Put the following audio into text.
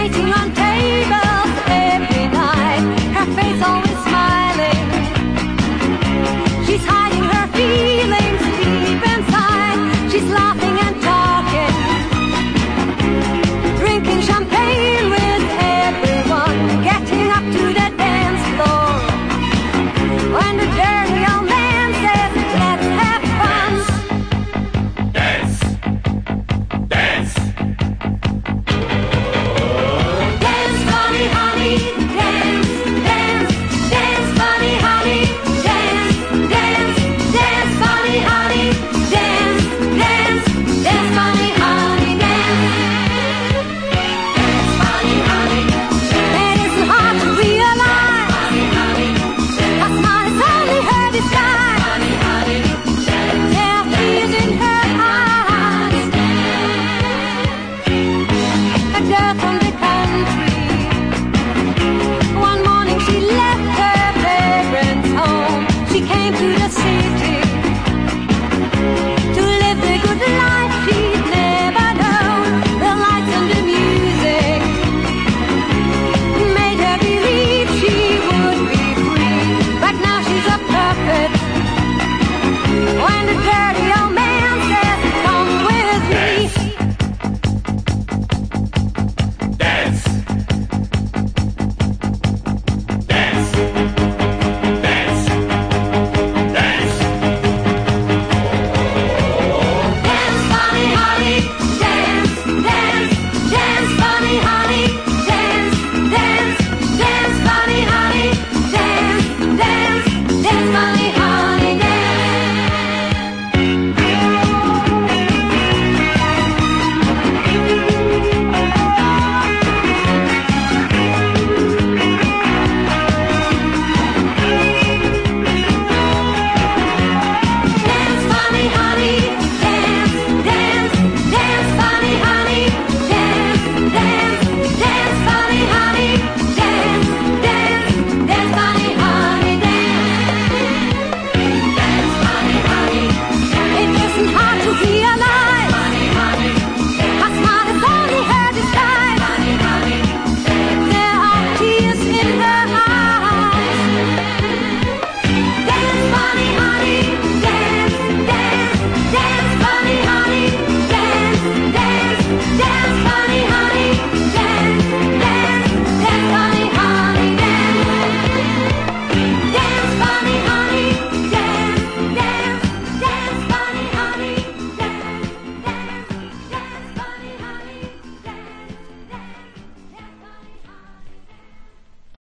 writing on paper.